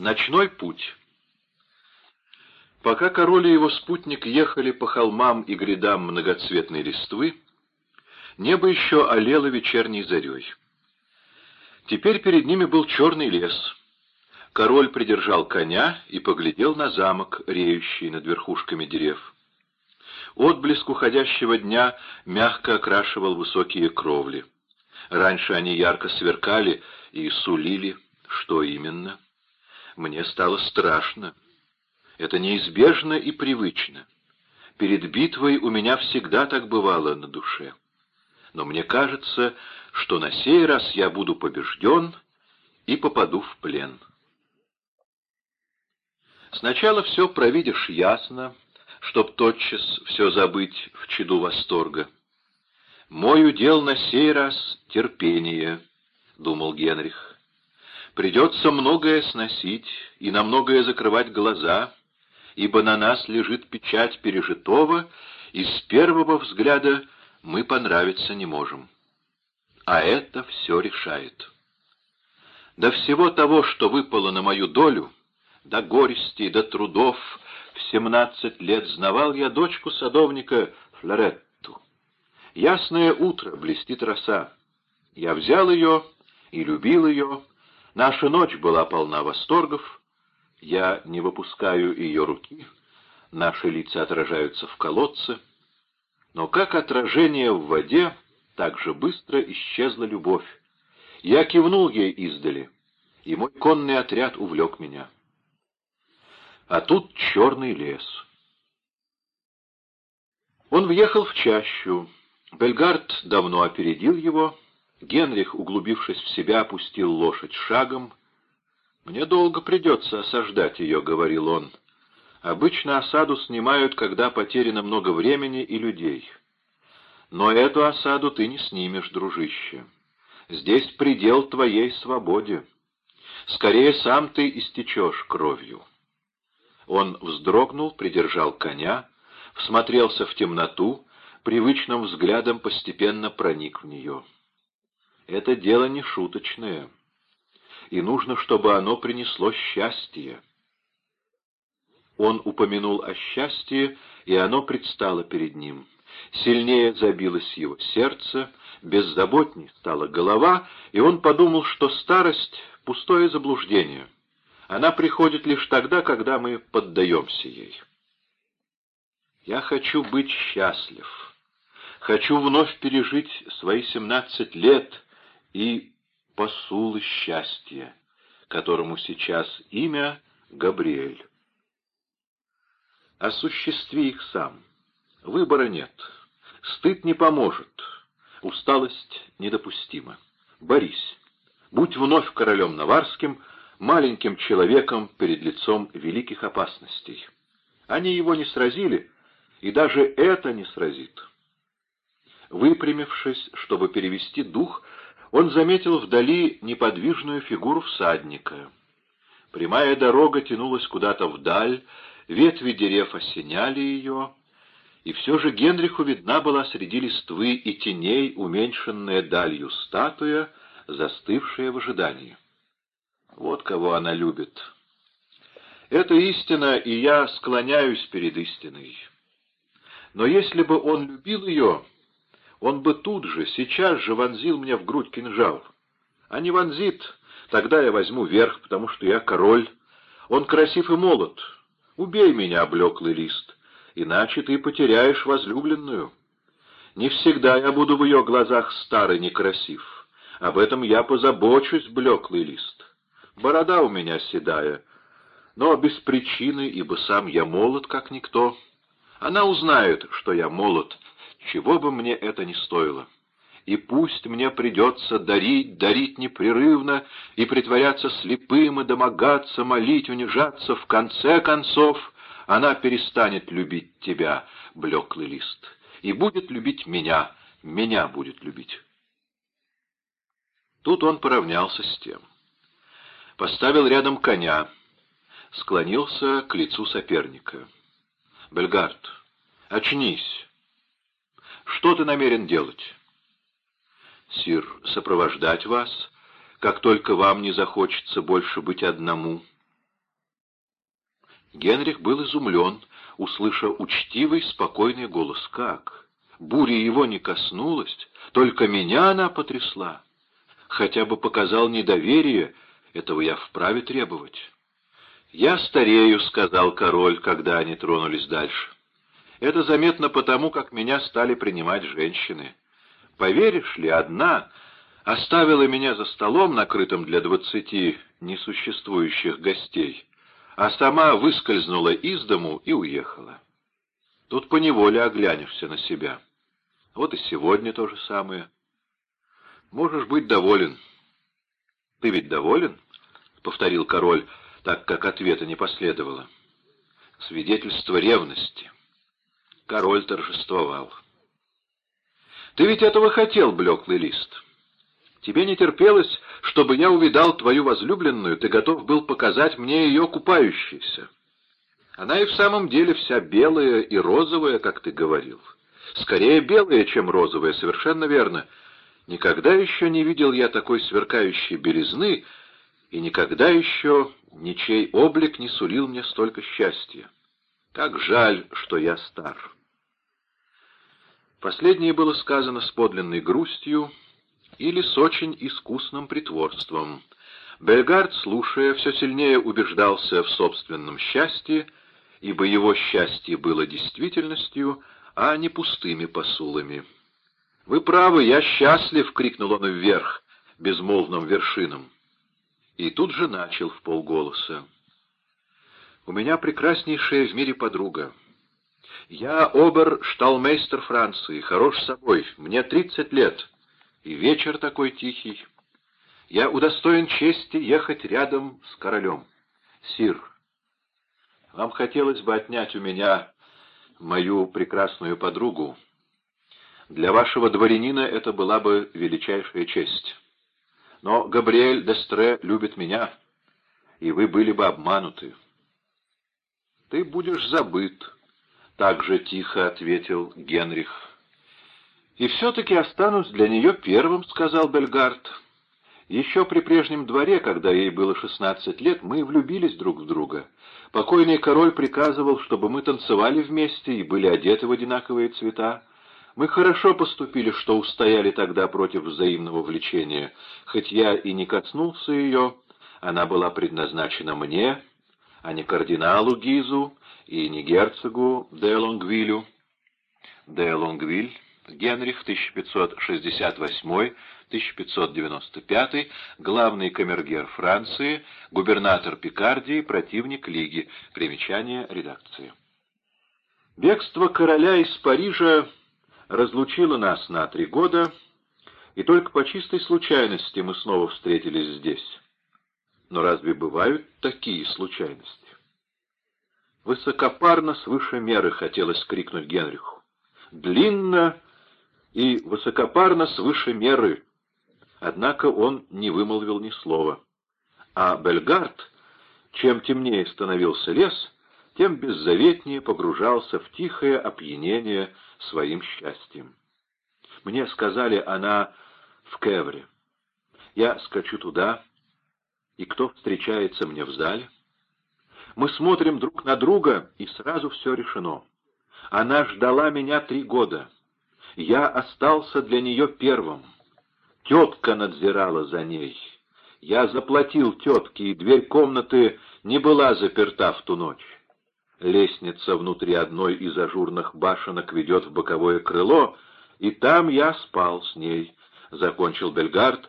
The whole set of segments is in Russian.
Ночной путь. Пока король и его спутник ехали по холмам и грядам многоцветной листвы, небо еще олело вечерней зарей. Теперь перед ними был черный лес. Король придержал коня и поглядел на замок, реющий над верхушками дерев. Отблеск уходящего дня мягко окрашивал высокие кровли. Раньше они ярко сверкали и сулили, что именно — мне стало страшно. Это неизбежно и привычно. Перед битвой у меня всегда так бывало на душе. Но мне кажется, что на сей раз я буду побежден и попаду в плен. Сначала все провидишь ясно, чтоб тотчас все забыть в чаду восторга. «Мой удел на сей раз терпение», — думал Генрих. Придется многое сносить и на многое закрывать глаза, ибо на нас лежит печать пережитого, и с первого взгляда мы понравиться не можем. А это все решает. До всего того, что выпало на мою долю, до горести, до трудов, в семнадцать лет знавал я дочку садовника Флоретту. Ясное утро, блестит роса. Я взял ее и любил ее, Наша ночь была полна восторгов. Я не выпускаю ее руки. Наши лица отражаются в колодце. Но как отражение в воде, так же быстро исчезла любовь. Я кивнул ей издали, и мой конный отряд увлек меня. А тут черный лес. Он въехал в чащу. Бельгард давно опередил его — Генрих, углубившись в себя, опустил лошадь шагом. «Мне долго придется осаждать ее», — говорил он. «Обычно осаду снимают, когда потеряно много времени и людей. Но эту осаду ты не снимешь, дружище. Здесь предел твоей свободе. Скорее сам ты истечешь кровью». Он вздрогнул, придержал коня, всмотрелся в темноту, привычным взглядом постепенно проник в нее. Это дело не шуточное, и нужно, чтобы оно принесло счастье. Он упомянул о счастье, и оно предстало перед ним. Сильнее забилось его сердце, беззаботней стала голова, и он подумал, что старость — пустое заблуждение. Она приходит лишь тогда, когда мы поддаемся ей. Я хочу быть счастлив. Хочу вновь пережить свои семнадцать лет — и посулы счастья, которому сейчас имя Габриэль. Осуществи их сам. Выбора нет. Стыд не поможет. Усталость недопустима. Борись. Будь вновь королем Наварским, маленьким человеком перед лицом великих опасностей. Они его не сразили, и даже это не сразит. Выпрямившись, чтобы перевести дух, он заметил вдали неподвижную фигуру всадника. Прямая дорога тянулась куда-то вдаль, ветви дерев осеняли ее, и все же Генриху видна была среди листвы и теней уменьшенная далью статуя, застывшая в ожидании. Вот кого она любит. Это истина, и я склоняюсь перед истиной. Но если бы он любил ее, он бы тут же, сейчас же вонзил мне в грудь кинжал. А не вонзит, тогда я возьму верх, потому что я король. Он красив и молод. Убей меня, облеклый лист, иначе ты потеряешь возлюбленную. Не всегда я буду в ее глазах старый некрасив. Об этом я позабочусь, блеклый лист. Борода у меня седая, но без причины, ибо сам я молод, как никто. Она узнает, что я молод, — чего бы мне это ни стоило. И пусть мне придется дарить, дарить непрерывно, и притворяться слепым, и домогаться, молить, унижаться, в конце концов она перестанет любить тебя, блеклый лист, и будет любить меня, меня будет любить. Тут он поравнялся с тем. Поставил рядом коня, склонился к лицу соперника. «Бельгард, очнись!» Что ты намерен делать? Сир, сопровождать вас, как только вам не захочется больше быть одному. Генрих был изумлен, услыша учтивый, спокойный голос. «Как? Буря его не коснулась, только меня она потрясла. Хотя бы показал недоверие, этого я вправе требовать». «Я старею», — сказал король, когда они тронулись дальше. «Это заметно потому, как меня стали принимать женщины. Поверишь ли, одна оставила меня за столом, накрытым для двадцати несуществующих гостей, а сама выскользнула из дому и уехала. Тут поневоле оглянешься на себя. Вот и сегодня то же самое. Можешь быть доволен. — Ты ведь доволен? — повторил король, так как ответа не последовало. Свидетельство ревности. Король торжествовал. — Ты ведь этого хотел, блеклый лист. — Тебе не терпелось, чтобы я увидал твою возлюбленную, ты готов был показать мне ее купающейся. Она и в самом деле вся белая и розовая, как ты говорил. Скорее белая, чем розовая, совершенно верно. Никогда еще не видел я такой сверкающей белизны, и никогда еще ничей облик не сулил мне столько счастья. Как жаль, что я стар. Последнее было сказано с подлинной грустью, или с очень искусным притворством. Бельгард, слушая, все сильнее убеждался в собственном счастье, ибо его счастье было действительностью, а не пустыми посулами. «Вы правы, я счастлив!» — крикнул он вверх, безмолвным вершинам. И тут же начал в полголоса. «У меня прекраснейшая в мире подруга. Я обер-шталмейстер Франции, хорош собой, мне тридцать лет» и вечер такой тихий. Я удостоен чести ехать рядом с королем. Сир, вам хотелось бы отнять у меня мою прекрасную подругу. Для вашего дворянина это была бы величайшая честь. Но Габриэль Дестре любит меня, и вы были бы обмануты. Ты будешь забыт, — так же тихо ответил Генрих. «И все-таки останусь для нее первым», — сказал Бельгард. «Еще при прежнем дворе, когда ей было шестнадцать лет, мы влюбились друг в друга. Покойный король приказывал, чтобы мы танцевали вместе и были одеты в одинаковые цвета. Мы хорошо поступили, что устояли тогда против взаимного влечения. Хоть я и не коснулся ее, она была предназначена мне, а не кардиналу Гизу и не герцогу де Лонгвилю. Де Лонгвиль Генрих 1568-1595, главный камергер Франции, губернатор Пикардии, противник Лиги. Примечание редакции. Бегство короля из Парижа разлучило нас на три года, и только по чистой случайности мы снова встретились здесь. Но разве бывают такие случайности? Высокопарно свыше меры хотелось крикнуть Генриху. Длинно и высокопарно свыше меры. Однако он не вымолвил ни слова. А Бельгард, чем темнее становился лес, тем беззаветнее погружался в тихое опьянение своим счастьем. Мне сказали, она в Кевре. Я скачу туда, и кто встречается мне в зале? Мы смотрим друг на друга, и сразу все решено. Она ждала меня три года. Я остался для нее первым. Тетка надзирала за ней. Я заплатил тетке, и дверь комнаты не была заперта в ту ночь. Лестница внутри одной из ажурных башенок ведет в боковое крыло, и там я спал с ней, — закончил Бельгард,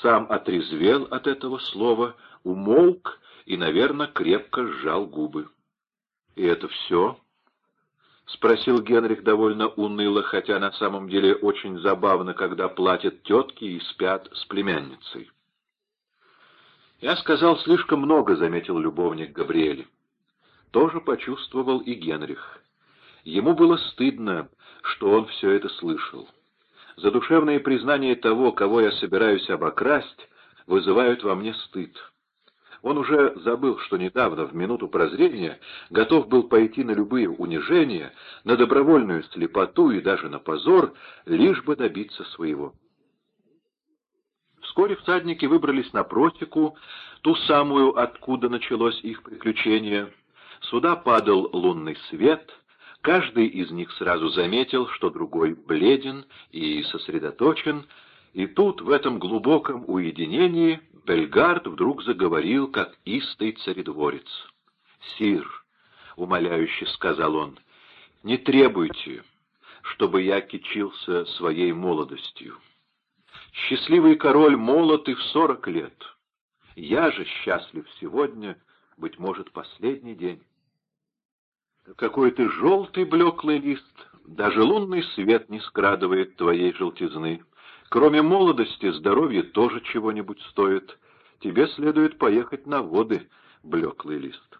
сам отрезвел от этого слова, умолк и, наверное, крепко сжал губы. — И это все? — спросил Генрих довольно уныло, хотя на самом деле очень забавно, когда платят тетки и спят с племянницей. «Я сказал слишком много», — заметил любовник Габриэль. Тоже почувствовал и Генрих. Ему было стыдно, что он все это слышал. Задушевные признания того, кого я собираюсь обокрасть, вызывают во мне стыд. Он уже забыл, что недавно, в минуту прозрения, готов был пойти на любые унижения, на добровольную слепоту и даже на позор, лишь бы добиться своего. Вскоре всадники выбрались на просеку, ту самую, откуда началось их приключение. Сюда падал лунный свет, каждый из них сразу заметил, что другой бледен и сосредоточен, и тут, в этом глубоком уединении, Бельгард вдруг заговорил, как истый царедворец. «Сир», — умоляюще сказал он, — «не требуйте, чтобы я кичился своей молодостью. Счастливый король молод и в сорок лет. Я же счастлив сегодня, быть может, последний день. Какой ты желтый блеклый лист, даже лунный свет не скрадывает твоей желтизны. Кроме молодости, здоровье тоже чего-нибудь стоит. Тебе следует поехать на воды, блеклый лист.